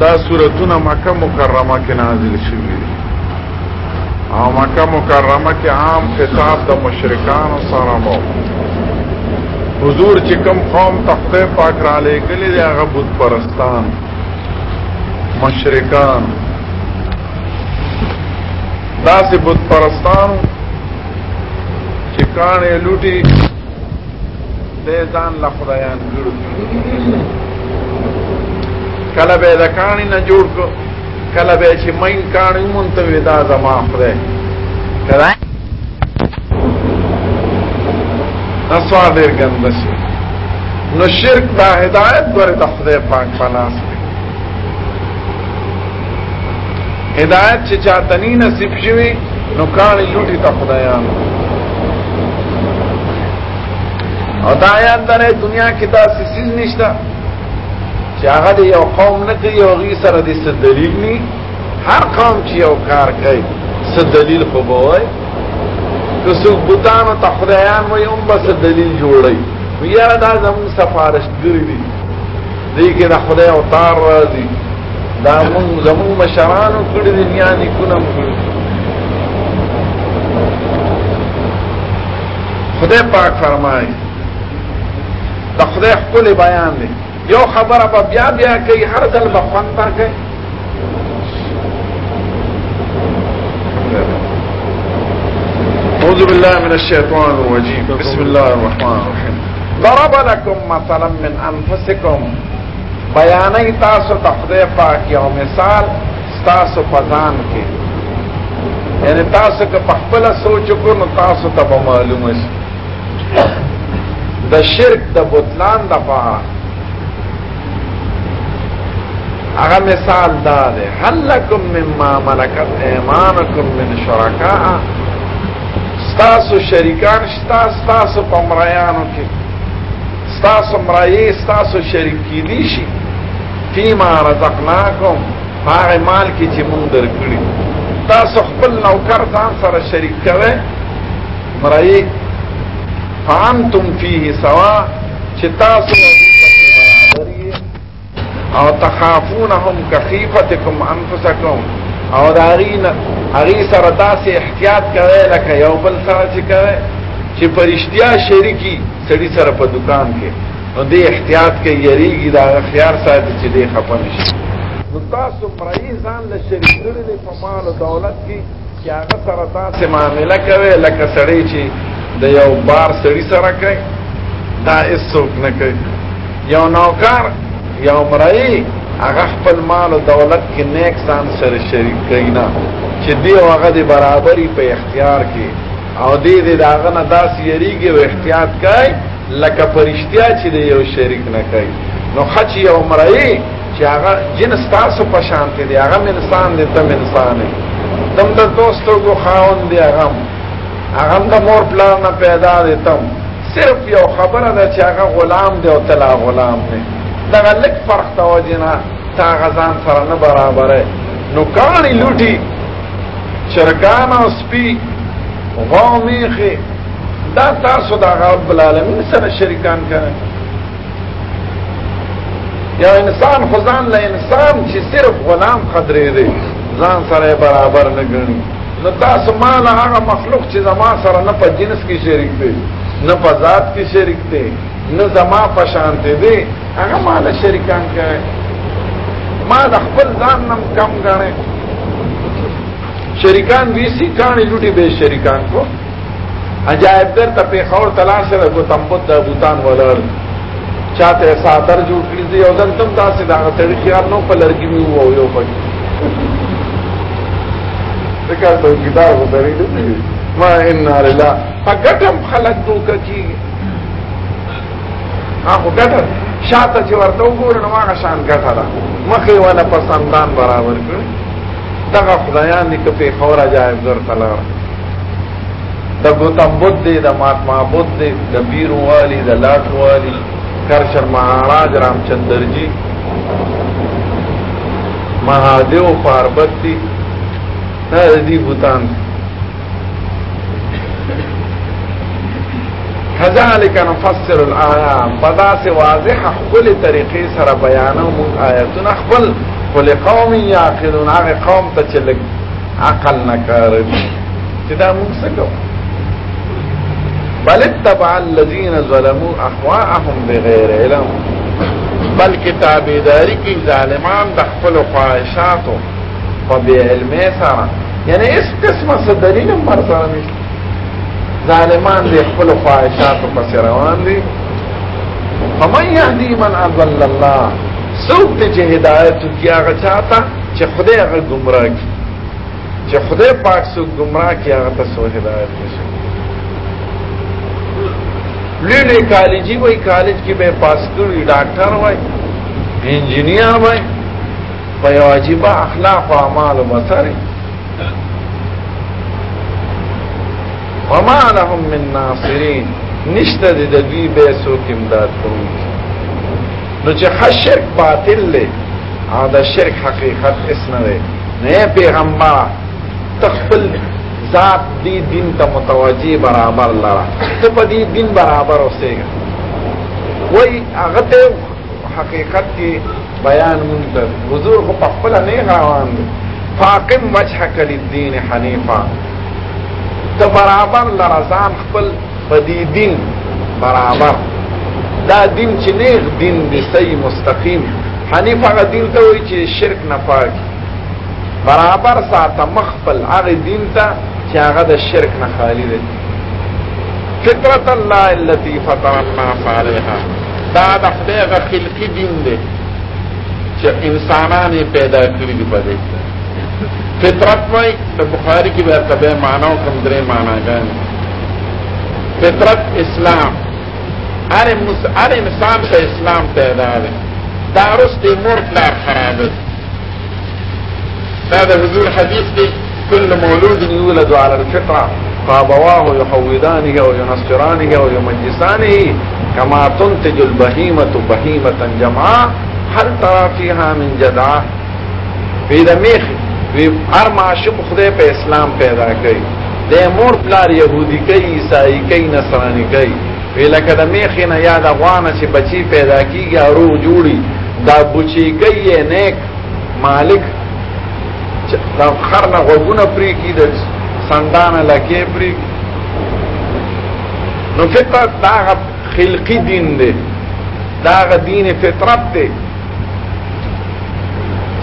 دا سورتون مکہ مکرمہ کی نازل شوی دی او مکہ مکرمہ کی عام خطاب دا مشرکان و سارمو حضور چې کم قوم تخته پاک را لګلې دی هغه بت پرستان مشرکان داسې بت پرستان چې کانې لوټي دې ځان لا خدایان ګړو کله به د کانی نه جوړ کو کله به چې مین کانی مونږ ته ودا زما خره کله اسوا ډیر ګندش نو شرک دا هدایت ګره د خدای پاک پناس هدایت چې چاته نه نصیب شوی نو کانی لوټي ته خدایان او دا آیات دنیا کې دا سیسیز نشته چې هغه د یو قوم نه کوي او غي سره د دلیل ني هر قوم چې یو کار کوي څه دلیل خو بوي که څوک بوتانو ته خدایان وي هم بس دلیل جوړي ویاره دا زمون سفارشګری دي دې کې د خدای او تار راځي دا مون زمون مشرانو کړي دي نه ني کونه خدای پاک فرمایي دا خدای خپل بیان دی یو خبره به بیا بیا کوي هر دل به خوند ورکوي اعوذ بالله من الشیطان الرجیم بسم الله الرحمن الرحیم ضرب لكم مثلا من انفسكم بیانای تاسو تخدای پاک یو مثال تاسو پزان کې یعنی تاسو که په خپل سوچ کو نو تاسو ته معلومه شي د شرک د بوتلان د پاره هغه مثال دا ده هل لکم مما ملکت ایمانکم من شرکاء ستاسو شریکان شتا ستاسو پمرایانو کې ستاسو مرایي ستاسو شریکی دي شي فيما رزقناکم هغه مال کې چې مونږ درکړي تاسو خپل نوکر ځان سره شریک کوئ مرایي فانتم فيه سوا چې تاسو او تخافونهم كخيفتكم انفسكم او دارین هغه سره تاسو احتیاط کوئ لکه یو بل سره چې کوئ چې پرشتیا شریکی سړي سره په دکان کې نو دې احتیاط کوي یریږي دا خيار ساتي چې دې خپن شي نو تاسو رئیسان له شریکړي په مال او دولت کې چې هغه سره تاسو معاملې کوي لکه سړي چې د یو بار سړي سره کوي دا هیڅوک نه کوي یو نوکر یا عمرائی اغا خپل مال و دولت کې نیک سان سره شریک کینا چې دی او هغه دی برابرۍ په اختیار کې او دی دی داغه نه داس یریږي او احتیاط کوي لکه پرشتیا چې دی یو شریک نه کوي نو خچ یو عمرائی چې هغه جن ستاسو په شان دی هغه انسان دی تم انسان دی تم د دوستو کو خاون دی هغه هغه د مور پلان نه پیدا دی تم صرف یو خبره ده چې هغه غلام دی او تلا غلام دی دغه لک فرق تا وجنا تا غزان سره نه برابرې نو کانی لوټي چرکان او سپی غومیخه دا تاسو د رب العالمین سره شریکان کړئ یا انسان خدان له انسان چې صرف غلام خدرې دی ځان سره برابر نه ګڼي نو تاسو مال هغه مخلوق چې زما سره نه په جنس کې شریک دی نه په ذات کې شریک دی نه زما پشان ته دی هغه مال شریکان کوي ما د خپل ځان نم کم غاڼه شریکان ویسی کانی لوټي به شریکان کو عجائب در ته په خور تلاش سره کو تمبد د بوتان ولر چاته ساتر جوړ کړی دی او ځن تم تاسو دا غوړي خیال نو په لړګي مې وو یو پک ذکر ته کتاب ودرې دي ما ان الله پګټم خلق دوک کی هغه ګټه شاته چې ورته وګورې نو هغه شان ګټه ده مخې ولا پسندان برابر کړ دغه خدایان دې کپی خورا جایب در تلار د ګوتم بود دې د مات معبود دې د بیر والی د لاټ والی کرشر مہاراج رامچندر جی مہادیو پاربتی دا دې بوتان دي فذلك نفسر الآيام بداس سے واضح خپل طریقې سره بیانو مون آیاتونه خپل ول قوم یعقلون آغي قوم ته عقل نه تدا چې بل اتبع الذين ظلموا أخواءهم بغير علم بل كتاب ذلك ظالمان دخل قائشاته خواهشاتو په يعني اس قسمه صدرين مرسل نشته ظالمان دي خپل خواهشات پس روان دي فمن يهدي من اضل الله سوق ته چې هدایت کی هغه چاته چې خدای هغه گمراه کی چې خدای پاک سو گمراه کی هغه ته سو هدایت نشي لولې کالجی وای کالج کې به پاس کړی ډاکټر وای انجینیر وای په واجب اخلاق او اعمال وسره وما لهم من ناصرین نشته د دوی به څوک امداد کوي نو چې حشر باطل له دا شرک حقیقت اسنه دی نه پیغمبر تخفل ذات دی دین ته متوجی برابر لره ته په دې دین برابر اوسېګا وای هغه ته حقیقت کې بیان مونږ حضور خو په خپل نه روان دي فاقم وجهك للدين حنيفا ته برابر لرزان خپل په دې دین برابر دا دین چې نه دین دی صحیح مستقیم حنیف هغه دین ته وایي چې شرک نه پاک برابر ساته مخفل هغه دین ته چې هغه د شرک نه خالی دی فطرت الله التي فطر الناس عليها دا د خدای غ خلقي دین دی چې انسانانه پیدا کړی دی په دې فطرت وای د بخاری کې به تبع معنا او کمدرې معنا غان فطرت اسلام اره مس اره انسان ته اسلام پیدا دی دا رست مور لا خراب دا د حضور حدیث دی كل مولود يولد على الفطره فابواه يحودانه وينصرانه ويمجسانه كما تنتج البهيمة بهيمة جمعاء هل ترى فيها من جدعاء في دميخي وی هر معشوم خدای په اسلام پیدا کړي د مور پلار يهودي کوي عیسائی کوي نصرانی کوي وی لکه د میخې نه یاد غوانه چې بچی پیدا کیږي او روح جوړي دا بچی کوي نیک مالک دا خر نه غوونه پری کی د سندانه لکې پری نو فطرت دا خلقی دین دی دا دین فطرت دی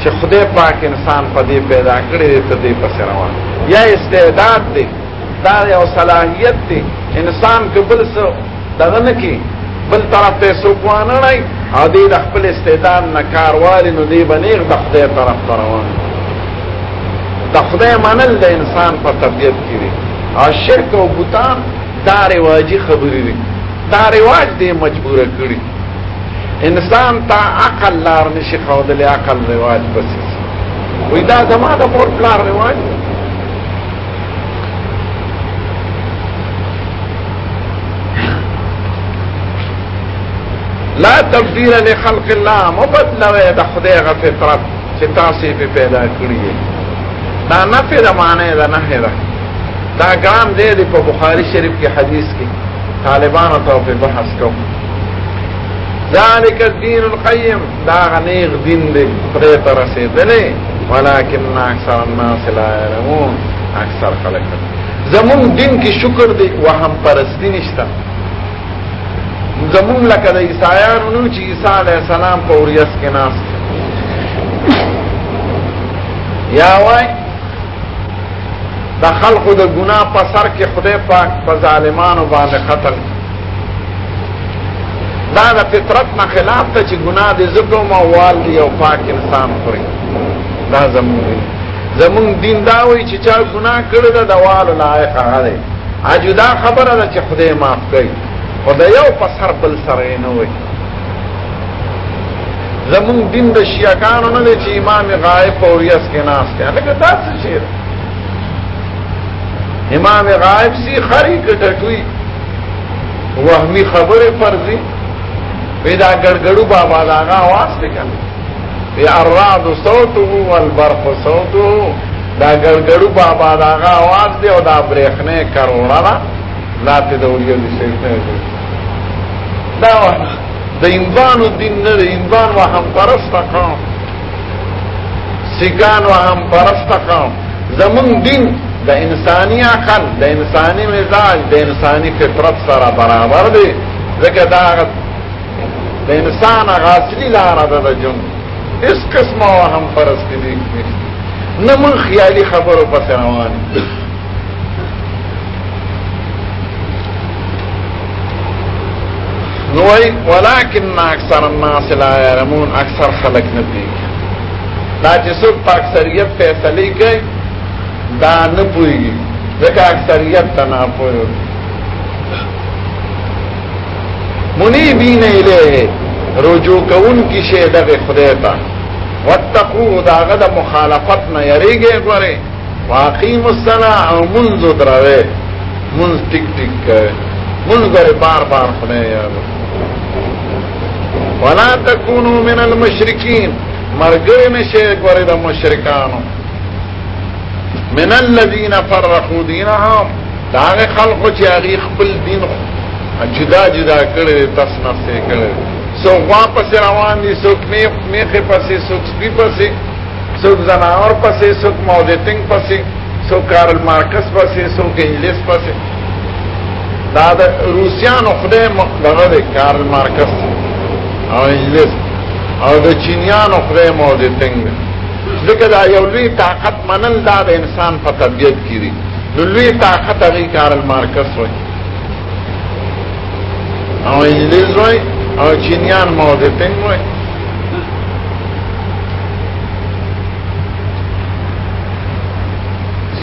چې خدای پاک انسان په دې پیدا کړی دی ته دې پس روان یا استعداد دی دا یو صلاحیت دی انسان قبل سو دغه نه کی بل طرف ته سو کوانه نه او دې د خپل استعداد نه کاروال نو دې بنیغ د خدای طرف روان د خدای منل د انسان په طبيعت کې دی او شرک او بوتان دا رواجی خبرې دي دا رواج دې مجبوره کړی انسان تا عقل لار نشي خودلې عقل رواج بس وي دا ما د مور پلار رواج لا تبديل لخلق الله مبدلوي د خدای غ فطرت چې تاسو په پیدا کړی دا نفی دا معنی دا نحی دا دا گرام دیدی پا بخاری شریف کی حدیث کی طالبان تو پی بحث کو ذالک الدین القیم دا غنیغ دین دی پریت رسیدلی ولیکن اکثر الناس لا علمون اکثر خلق زمون دین کی شکر دی وهم پرستی نشتا زمون لکه د عیسایانو نو چې عیسی علیه السلام په اوریس کې ناست یا وای د خلقو د ګناه په سر کې خدای پاک په ظالمانو باندې قتل دا د فطرت نه خلاف ته چې ګناه دې زبرو موال دی او پاک انسان خوري دا زمونږ دی زمونږ دین دا وایي چې چا ګناه کړی دا دوال لایق هغه دی اجدا خبره ده چې خدای معاف کوي خدای یو په سر بل سره نه وایي زمونږ دین د شیعاګانو نه دی چې امام غائب او ریاس کې ناس کې هغه دا څه شی امام غائب سی خری کټټوي وهمي خبره فرضي پیدا ګړګړو بابا دا غا आवाज وکړ یا الرعد صوته والبرق صوته دا ګړګړو بابا دا غا आवाज دی او دا برېخنه کروڑا دا لاته دوریو دي شیطان دا د انوان الدین نه انوان وهم پرست قوم سیکان وهم پرست قوم زمون دین د انساني عقل د انساني مزاج د انساني فطرت سره برابر دی ځکه دا د انسان غاصلی لار ده د جون اس قسمه هم فرض کړي نه من خیالي خبرو پس روان نوئی ولیکن اکثر الناس لا یعلمون اکثر خلق نبی دا چې څوک په اکثریت فیصله کوي دا نه پوهیږي ځکه اکثریت ته نه پوهیږي منیبین الیه رجوع کون کی شی دغه خدای ته واتقوا داغه د مخالفت نه یریږي غره واقیم الصلاه او منذ دروي منذ ټیک ټیک منذ بار بار خدای یا ولا تکونو من المشرکین مرګره نشه غره د مشرکانو من الذين فرقوا دينهم داغه خلق چې هغه خپل دین جدا جدا کړي تاسو نه څه کړي سو واپس روان دي سو می میخه پسې سو سپي پسې سو زناور پسې سو مودتنګ پسې سو کارل مارکس پسې سو انګلیس پسې دا د روسيانو خدای مقدره دی کارل مارکس او انګلیس او د چینیانو خدای مودتنګ ځکه دا یو لوی طاقت منل دا د انسان په طبيعت کې دی لوی طاقت هغه کارل مارکس وایي او انګلیز وای او چینیان مودتنګ وای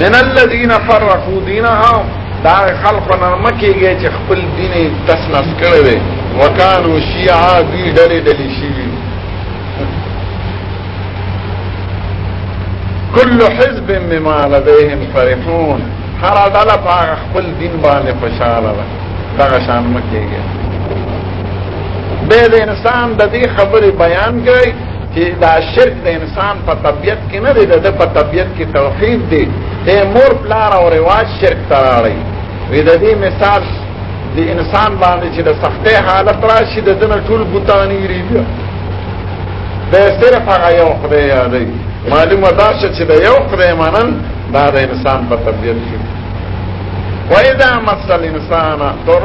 من الذين فرقوا دينهم دا خلق نرمکیږي چې خپل دین تسنس کړي وکانو شیعا بی ډلې ډلې شي كل حزب مما لديهم فرحون هر ډله په خپل دین باندې خوشاله ده دا شان مکیږي به د انسان د دې خبرې بیان کوي چې دا شرک د انسان په طبیعت کې نه دی د په طبیعت کې توحید دی د مور پلار او رواج شرک تراړي وې د دې مثال د انسان باندې چې د سختې حالت راشي د دنه ټول بوتانی ریږي د صرف هغه یو خدای دی معلومه دا چې د یو خدای منن دا د انسان په طبیعت کې وإذا مس الإنسان ضر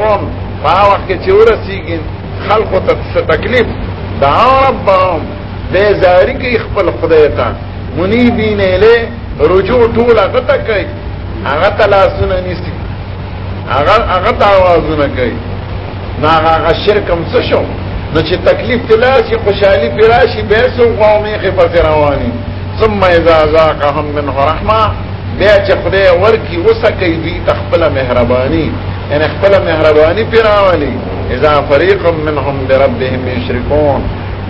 فهو وخت چې ورسیږي خلقو ته تکلیف دا ربهم دې زاری کې خپل خدای ته منیبین اله رجوع ټول هغه ته کوي هغه ته لاسونه نیسي هغه هغه ته आवाजونه کوي نا هغه شرک هم څه شو نو چې تکلیف تلاشي خوشحالي پراشي به سو قومي خفه رواني ثم اذا ذاقهم منه رحمه بیا چې خدای ورکی وسکه دې تخپل مهرباني یعنی خپل مهرباني پیراوالي اذا فريق منهم بربهم يشركون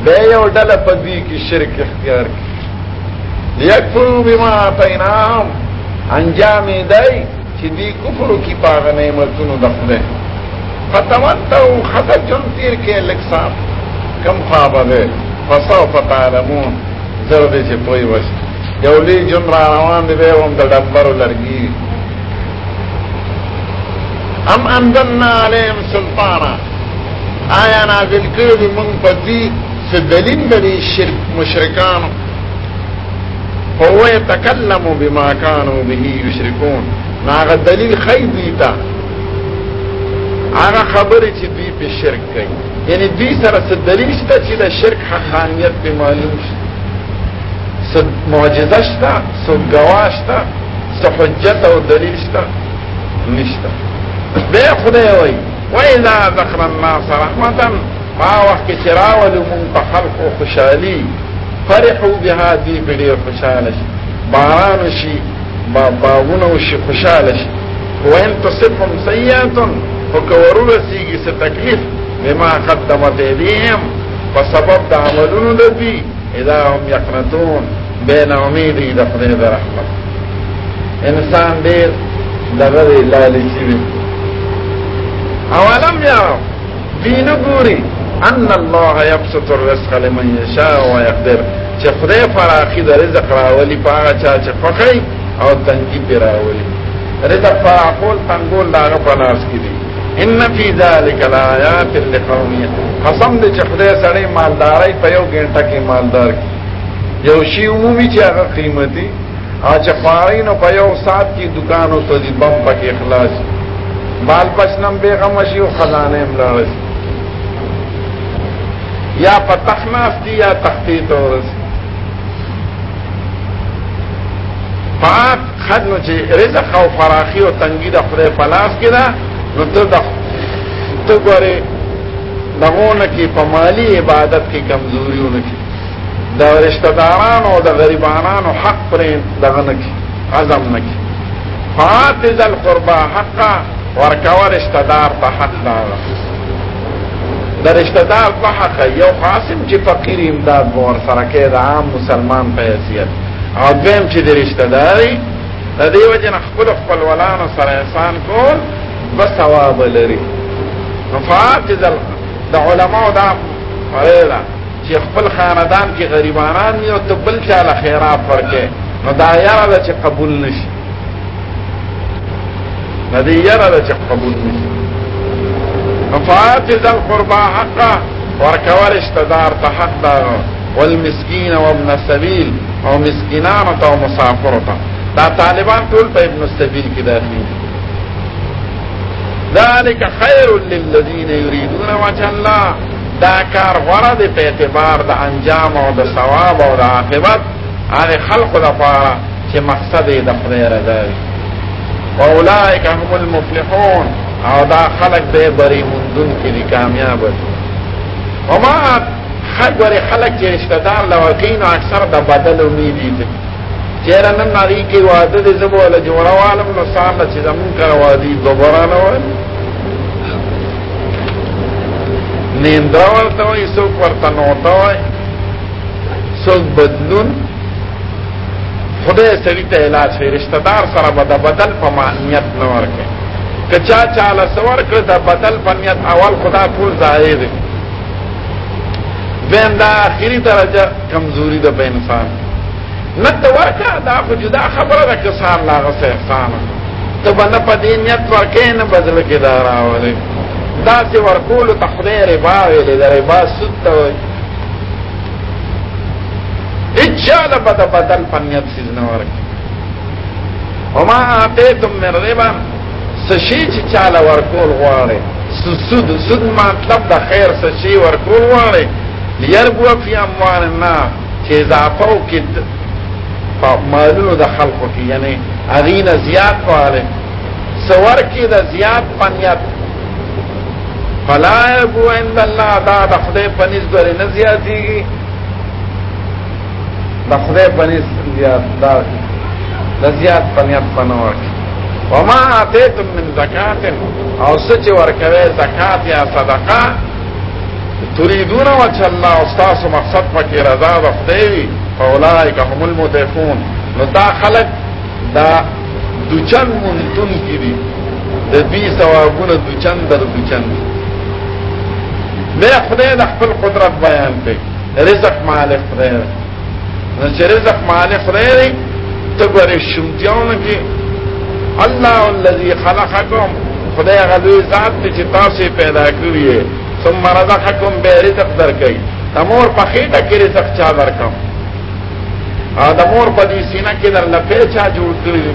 بيو دل پدی کی شرک اختیار کی یکفرو بما آتینام انجام دی چې دی کفرو کی پاغ نعمتونو دخده فتمتو خسجن تیر کے لکسان کم خواب دے فصوف تعلمون زرده چه پوی وشت یولی جن را روان دی بیوم دا دبرو لرگی ام اندلنا علیهم سلطانا آیا نازل کړی دی مونږ په دې څه دلیل باندې شرک مشرکان هو يتكلم بما كانوا به يشركون هغه دلیل خیر دی تا هغه خبرې چې دوی په شرک کوي یعنی دوی سره څه دلیل شته چې د شرک حقانیت به معلوم شي څه معجزه شته څه ګواه شته څه حجت او دلیل شته نشته به خدای وایي وإذا ذكر الناس رحمة ما وقت چراولو منت خلقو خوشحالي فرحو بها دی بڑیر خوشحالش بارانو شي باغونو شي خوشحالش وإن تصبهم سيئة فكورو بسيگي ستکلیف بما قدمت ايديهم فسبب دا عملونو لدي اذا هم يقنطون بين امیدی دخلی در رحمت انسان دیر دغری لالی شوی اولم یارو دین ګوري ان الله یبسط الرزق لمن یشاء ويقدر چې خدای فراخي د رزق راولي په هغه چا چې خوښي او تنګي پر راولي رزق فراقول تنګول لاغه پناس کی دي ان فی ذلک الایات لقوم قسم دې چې خدای سړی مالداري په یو ګنټه کې مالدار کی یو شی عمومي چې هغه قیمتي او چې خوارینو په یو سات کې دکانو سوځي بم پکې اخلاص بال بچنم بے غمشی و خزانه املارشی یا په تخناس کی یا تختی تورس پاک خدنو چې رزق او فراخي او تنګي د خدای په لاس کې ده نو ته د ته ګوره دغونه کې په مالی عبادت کې کمزوري ونکي د رشتہ دارانو او د غریبانو حق پرې دغه نکي عزم نکي فاتذ القربا حقا ورکول اشتدار ته حق دار د رشتدار په حق یو قاسم چې فقیر امداد ور سره کې د عام مسلمان په حیثیت او دویم چې د رشتداري د دې وجه نه خپل خپل ولانه سره انسان کول بس ثواب لري مفاعت د د علماو دا فريلا چې خپل خاندان کې غریبانان یو تبل چاله خیرات ورکې نو دا یاره چې قبول نشي ندي يرى د چې قبول القربى حقا ورکول اشتدار ته والمسكين وابن السبيل او مسكينان او مسافر دا طالبان ټول ابن السبيل كده ذلك خير للذين يريدون وجه الله دا كار ورد دی اعتبار دا انجام او دا ثواب او دا عاقبت هغه خلق دا فارا چې مقصد یې د واولائک هم المفلحون او دا خلق دی بری مندون کی دی کامیاب دی وما حق ور خلق چې رشتہ دار لوقین اکثر دا بدل امیدی دی چیرې نم ناری کی وعدد زبو علی جوړوالم نو سال چې زمون کړه وادي دوبرانه وای نیندرا ورته وای څوک ورته نوتا وای څوک بدلون خدای سړی ته علاج کوي رشتہ دار سره به د بدل په معنیت نه ورکي کچا چاله سور کړ د بدل په نیت اول خدا ټول ضایع دي بین دا اخیری درجه کمزوری د به انسان نه ته ورکا دا خو جدا خبره ده که سان لا غسه احسان ته باندې په دې نیت ورکې نه بدل کې دارا ولې دا چې ورکول ته خدای ربا ویلې د ربا ست اچاله بد بدل پنیت سیز نه ورکي وما اعطيتم من ربا سشي چې چاله ورکول غواړي سود سود مطلب د خیر سشي ورکول غواړي ليربو في اموال الناس چې اضافه وکړي په مالونو د خلقو کې یعنی اغینه زیات واله سور کې د زیات پنیت فلا يبو عند الله دا د خدای پنځ ګره نه زیاتېږي تخده پنیس زیاددار دا زیاد پنیت پنور کی وما آتیتم من زکاة او سچ ورکوه زکاة یا صدقا تريدون وجه الله استاس مقصد پکې رضا وختوي اولائک هم المتقون نو دا خلق دا دوچن منتون کی دي د دې ثوابونه دوچن در دوچن مې خدای د خپل قدرت بیان کړي رزق مالک خدای نو چې رزق مال خړې ته ګورې شومتیاونه کې الله الذي خلقكم خدای غلوی ذات دی چې تاسو پیدا کړی ثم رزقكم به رزق درکې تمور په خېټه کې رزق چا درکم ادمور په دې سینه کې در لپې چا جوړ کړی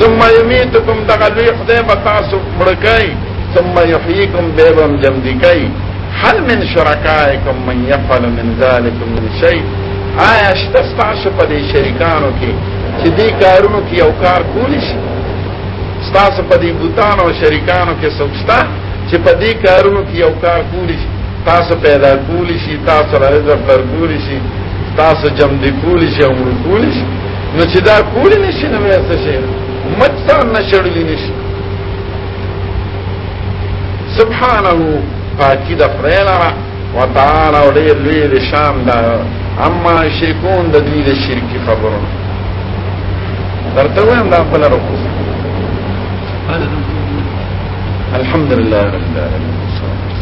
ثم يميتكم دغلوی خدای به تاسو مړکای ثم يحييكم به هم جمدی کای هل من شرکائکم من یفعل من ذالک من شیء آیا شته ستاسو په دې شریکانو کې چې دې کارونو کې یو کار کولی شي ستاسو په دې بوتانو او شریکانو کې څوک شته چې په دې کارونو کې یو کار کولی شي تاسو پیدا کولی شي تاسو رزق ورکولی شي تاسو جمع دی کولی شي عمر کولی شي نو چې دا کولی نشي نو څه شي مت څنګه شړلی نشي سبحانه قاتی د خدای لره وتعالى ولي لوی د شام دا اما شرکون د دوی د شرکی خبرونه درته وایم دا خپل رکو الحمدلله رب العالمین